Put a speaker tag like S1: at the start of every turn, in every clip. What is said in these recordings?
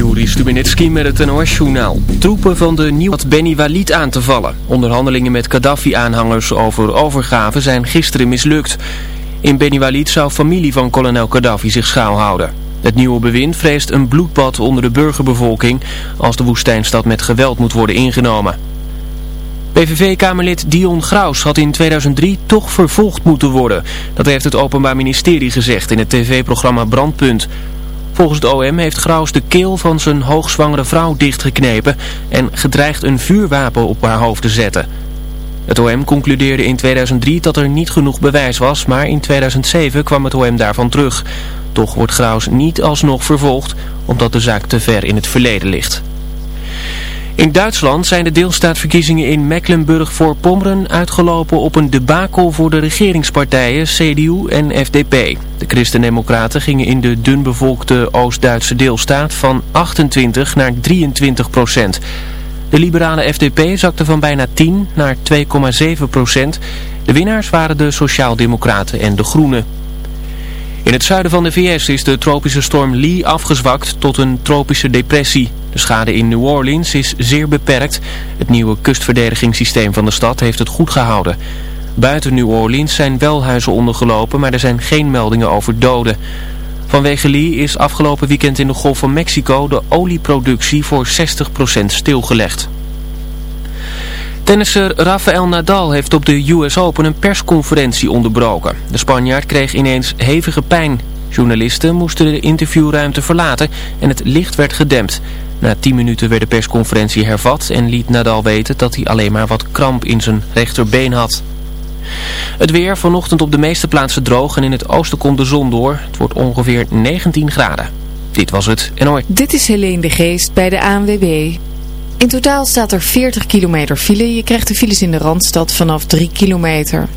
S1: Juri met het NOS-journaal. Troepen van de nieuwe Benny Walid aan te vallen. Onderhandelingen met Gaddafi-aanhangers over overgave zijn gisteren mislukt. In Benny Walid zou familie van kolonel Gaddafi zich schuilhouden. Het nieuwe bewind vreest een bloedbad onder de burgerbevolking... als de woestijnstad met geweld moet worden ingenomen. PVV-kamerlid Dion Graus had in 2003 toch vervolgd moeten worden. Dat heeft het Openbaar Ministerie gezegd in het tv-programma Brandpunt... Volgens het OM heeft Graus de keel van zijn hoogzwangere vrouw dichtgeknepen en gedreigd een vuurwapen op haar hoofd te zetten. Het OM concludeerde in 2003 dat er niet genoeg bewijs was, maar in 2007 kwam het OM daarvan terug. Toch wordt Graus niet alsnog vervolgd, omdat de zaak te ver in het verleden ligt. In Duitsland zijn de deelstaatverkiezingen in Mecklenburg-Voorpommeren uitgelopen op een debakel voor de regeringspartijen CDU en FDP. De christendemocraten gingen in de dunbevolkte Oost-Duitse deelstaat van 28 naar 23 procent. De liberale FDP zakte van bijna 10 naar 2,7 procent. De winnaars waren de Sociaaldemocraten en de Groenen. In het zuiden van de VS is de tropische storm Lee afgezwakt tot een tropische depressie. De schade in New Orleans is zeer beperkt. Het nieuwe kustverdedigingssysteem van de stad heeft het goed gehouden. Buiten New Orleans zijn wel huizen ondergelopen, maar er zijn geen meldingen over doden. Vanwege Lee is afgelopen weekend in de Golf van Mexico de olieproductie voor 60% stilgelegd. Tennisser Rafael Nadal heeft op de US Open een persconferentie onderbroken. De Spanjaard kreeg ineens hevige pijn. Journalisten moesten de interviewruimte verlaten en het licht werd gedempt. Na 10 minuten werd de persconferentie hervat en liet Nadal weten dat hij alleen maar wat kramp in zijn rechterbeen had. Het weer vanochtend op de meeste plaatsen droog en in het oosten komt de zon door. Het wordt ongeveer 19 graden. Dit was het en ooit.
S2: Dit is Helene de Geest bij de ANWB. In totaal staat er 40 kilometer file. Je krijgt de files in de Randstad vanaf 3 kilometer.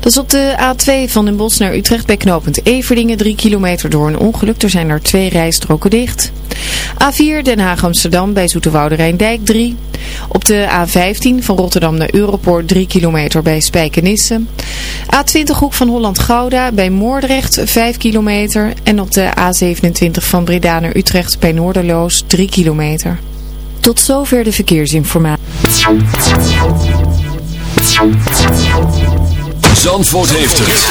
S2: Dat is op de A2 van Den Bosch naar Utrecht bij knooppunt Everdingen 3 kilometer door een ongeluk. Er zijn er twee rijstroken dicht. A4 Den Haag-Amsterdam bij Zoeterwoude Rijndijk 3. Op de A15 van Rotterdam naar Europoort 3 kilometer bij Spijkenisse. A20 Hoek van Holland-Gouda bij Moordrecht 5 kilometer. En op de A27 van Breda naar Utrecht bij Noorderloos 3 kilometer. Tot zover de verkeersinformatie.
S3: Zandvoort heeft het.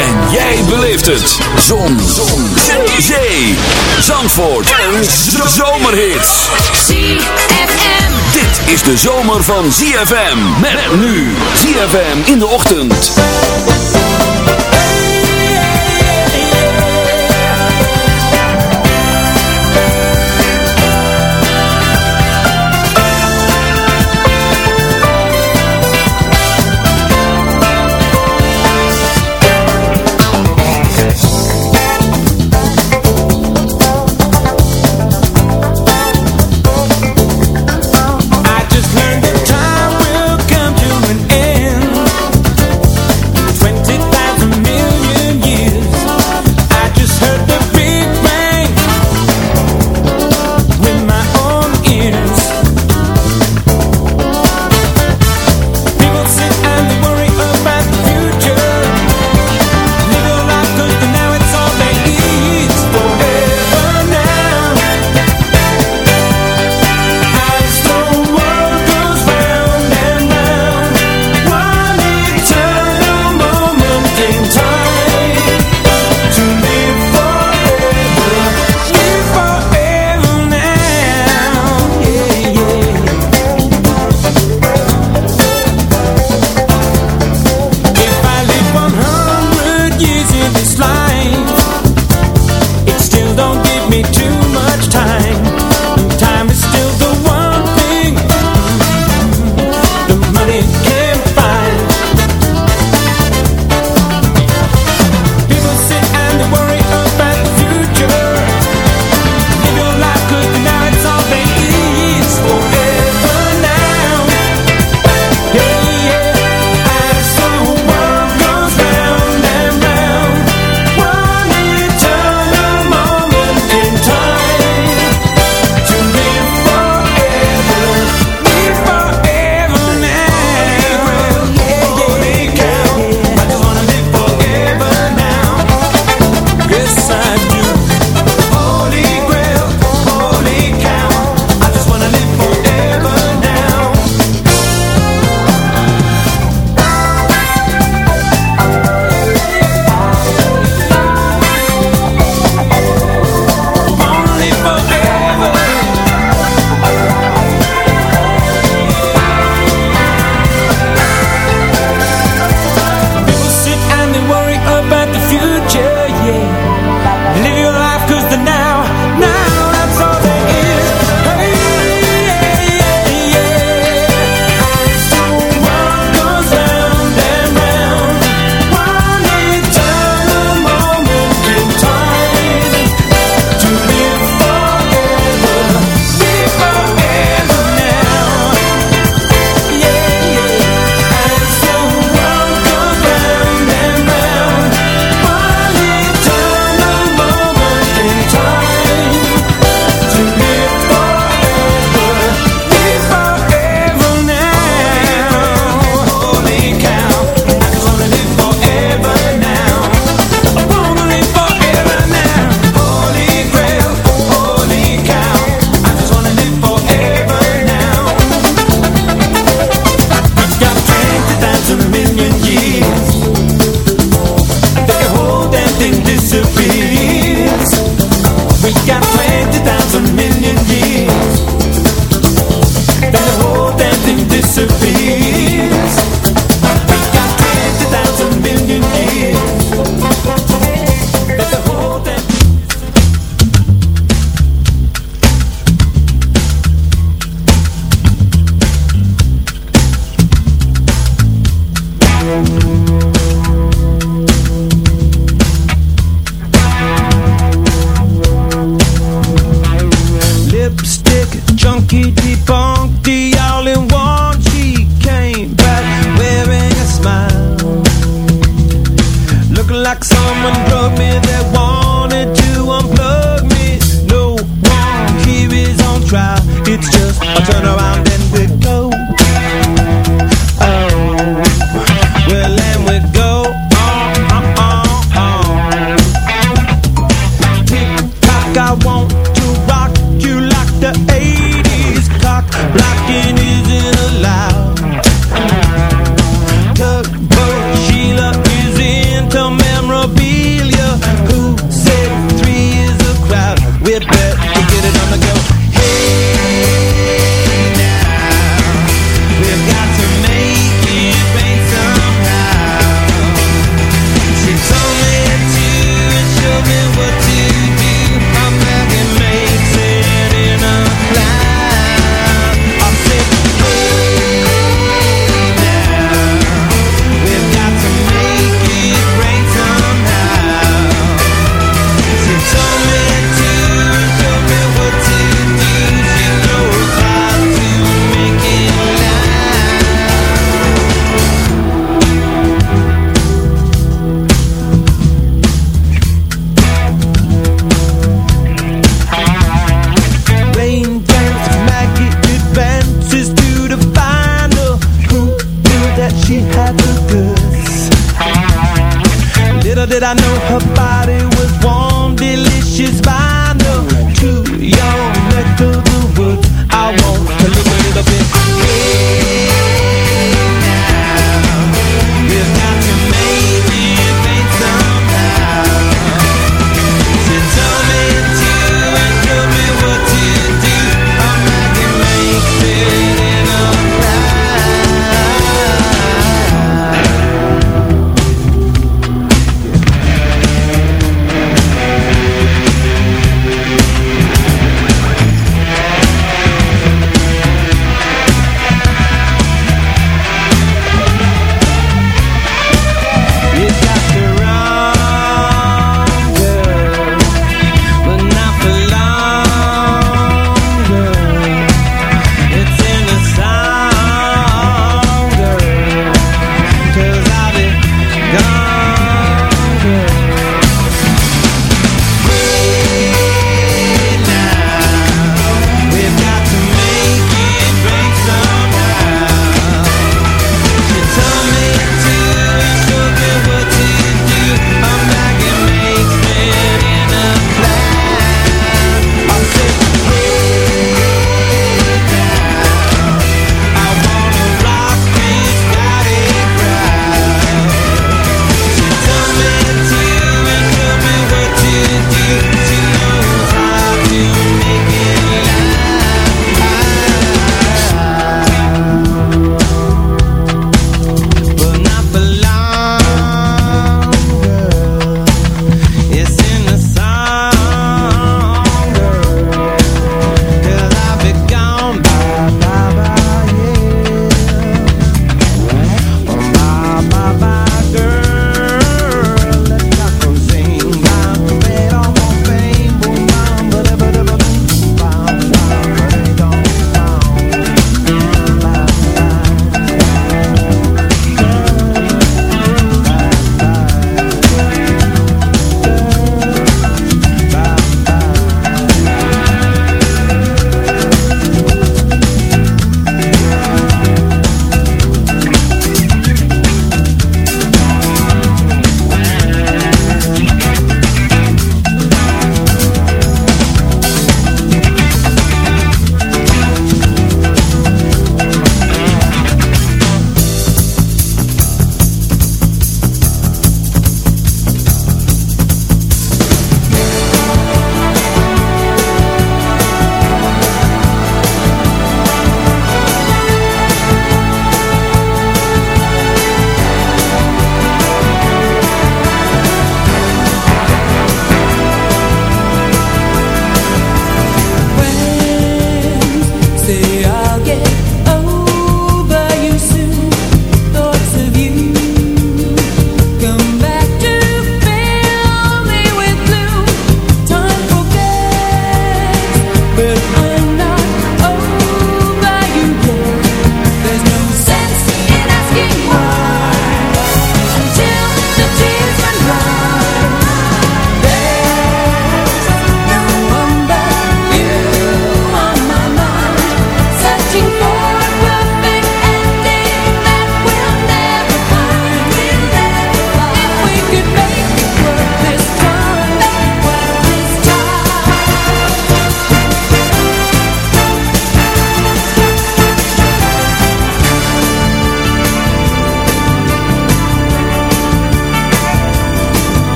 S3: En jij beleeft het. Zon. Zon. Zee. Zandvoort. Een zomerhit.
S4: ZFM.
S3: Dit is de zomer van ZFM. Met nu. ZFM in de ochtend.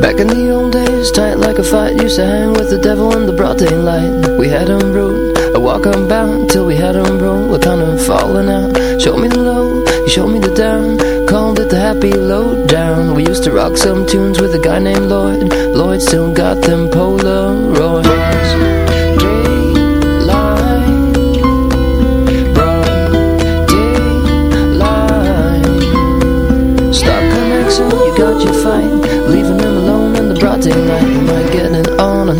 S5: Back in the old days, tight like a fight Used to hang with the devil in the broad daylight. We had on road, a walk on bound Till we had on roll, we're kind of falling out. Show me the low, you showed me the down. Called it the happy low down We used to rock some tunes with a guy named Lloyd. Lloyd still got them Polaroids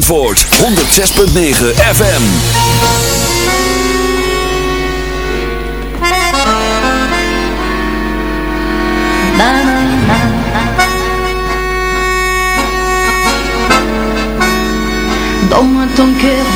S5: Zandvoort 106.9 FM. Dans-moi ton cœur,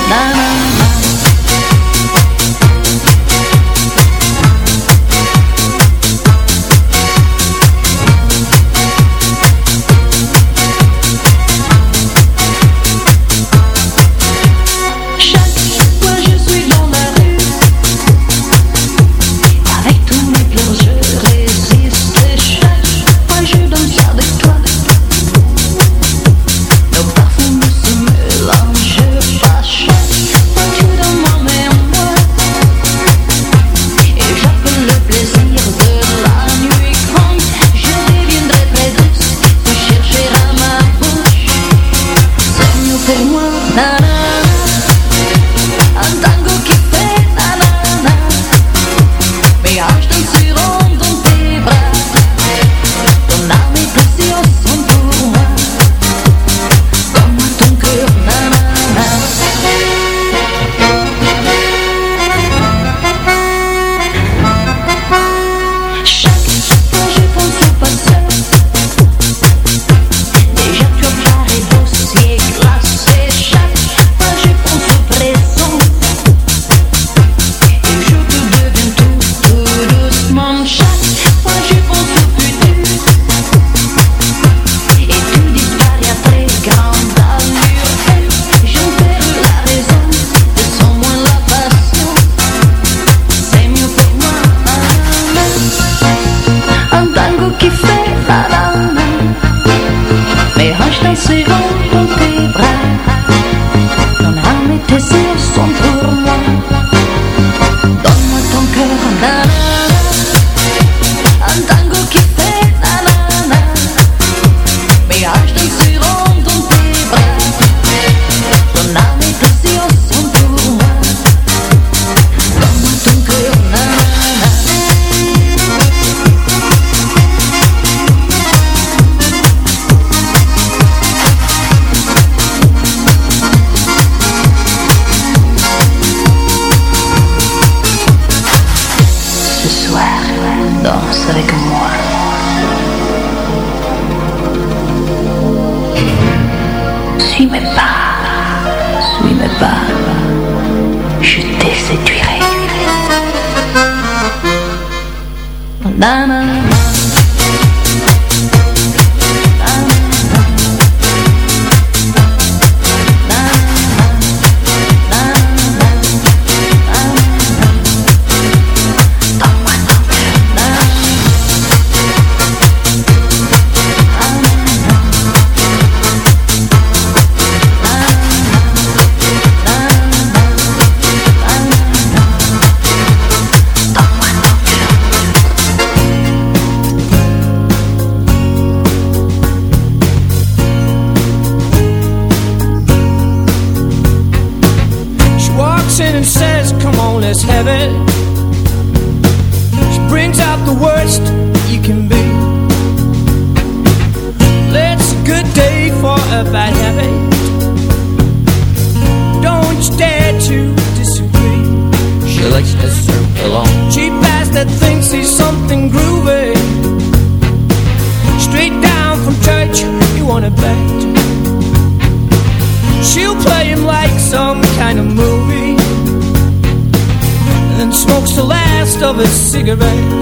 S5: Mama zingen wij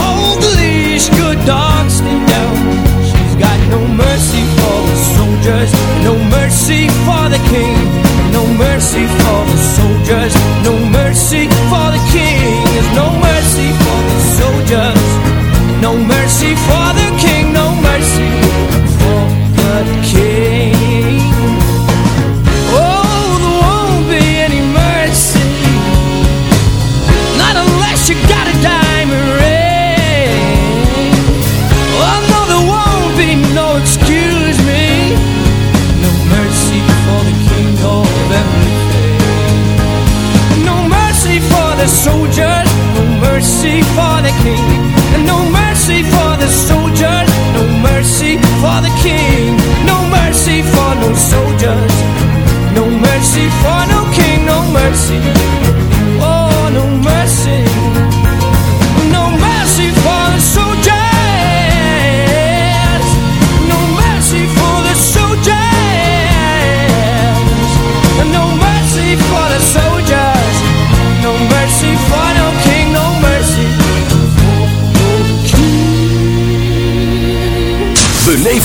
S5: hold the leash, good dog, down. She's got no mercy for the soldiers, no
S3: mercy for the king, no mercy for the soldiers, no mercy for the king. No mercy for
S6: the soldiers, no mercy for the king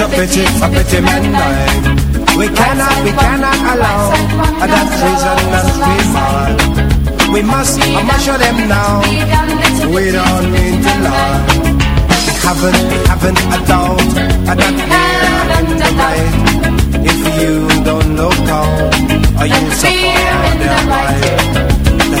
S7: a pity, a pity man dying. We cannot, we cannot allow that treason and remark. We must, I must show them now. We don't need to lie. We haven't, we haven't a doubt that we're in the right. If you don't look out, or you'll suffer their right.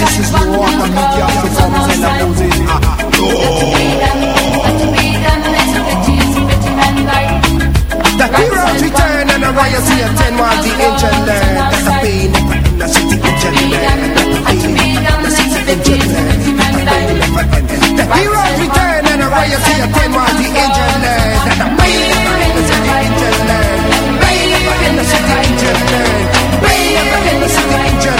S7: This heroes return and the
S4: attend while the.
S7: That's a pain, the city. That's a pain, the city heroes return and the attend while the. That's a pain, the city the city angel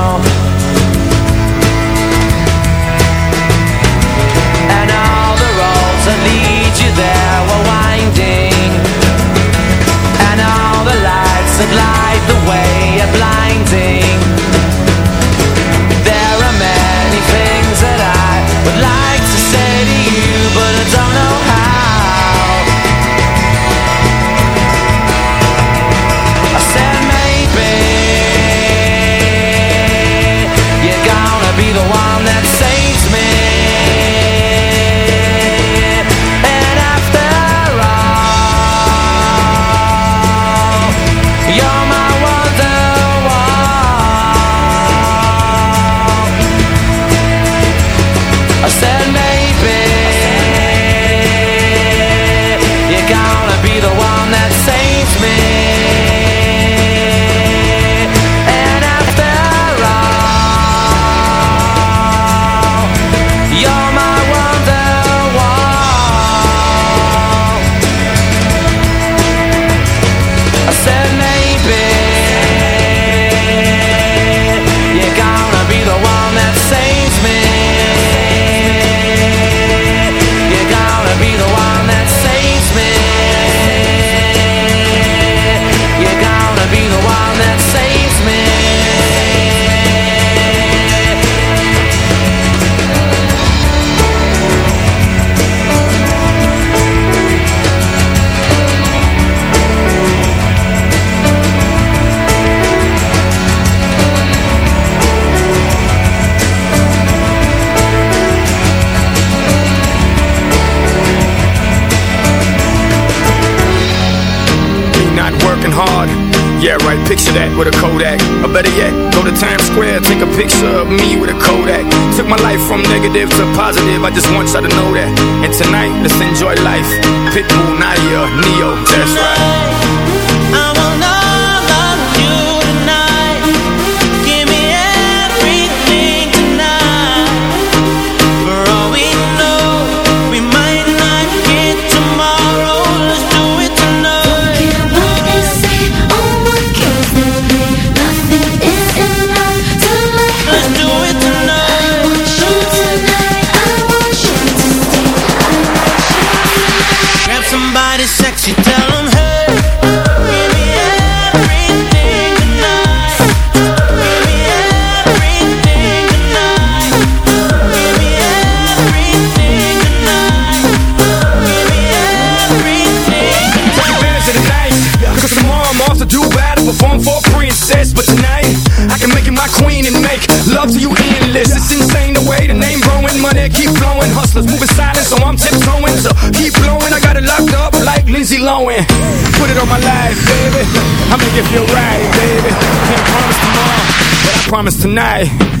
S8: positive, I just want y'all to know that. promise tonight.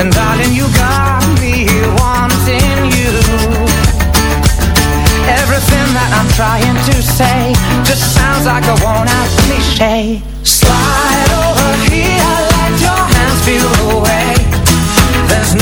S9: And darling, you got me wanting you. Everything that I'm trying to say Just sounds like a worn-out cliche. Slide over here, let your hands feel the way. There's no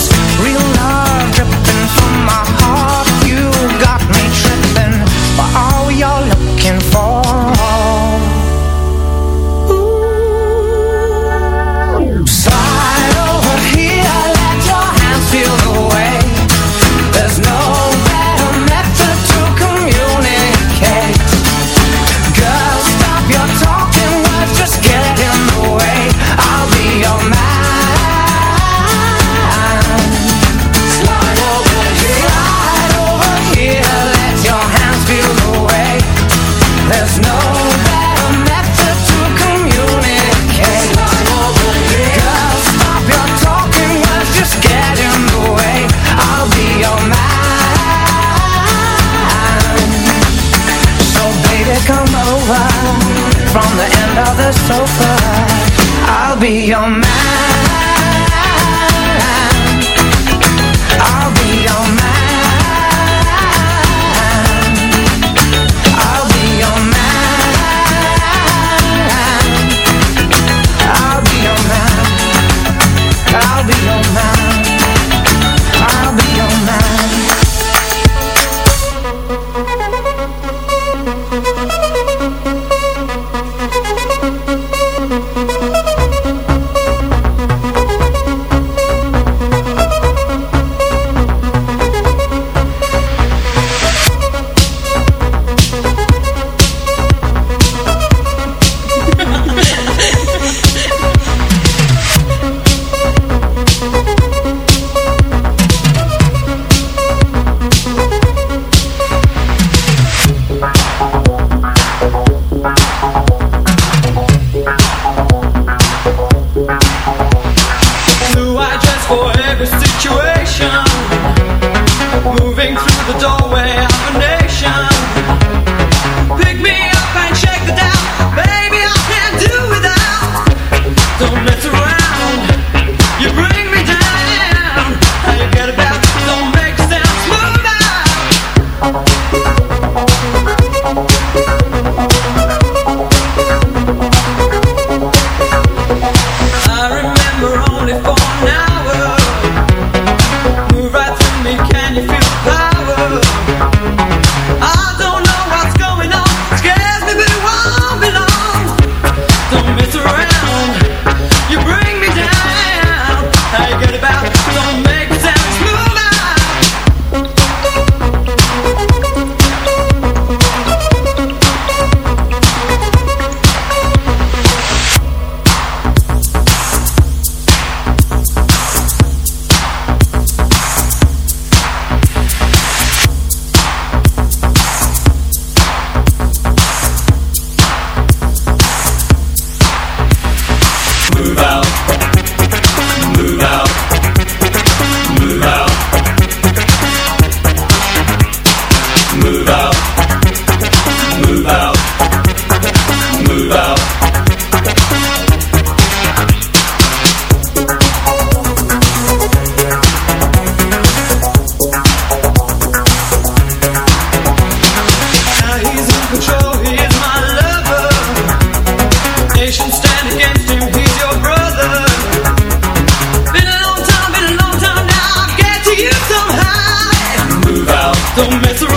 S10: don't mess around.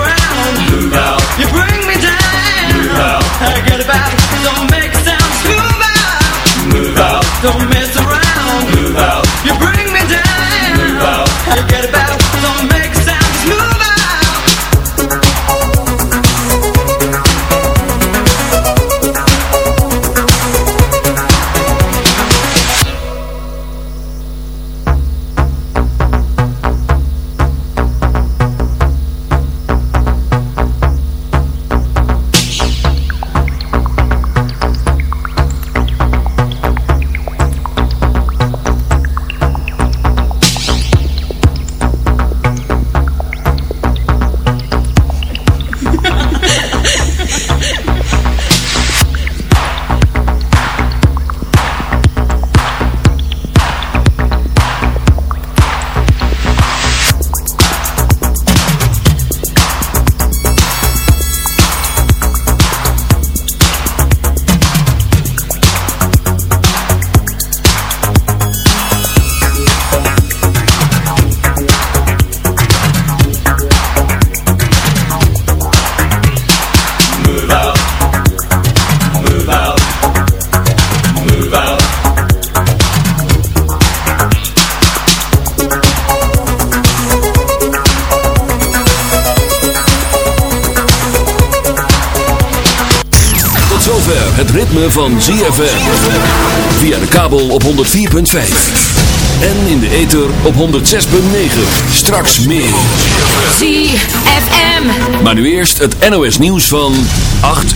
S4: ZFM.
S3: Maar nu eerst het NOS nieuws van 8 uur.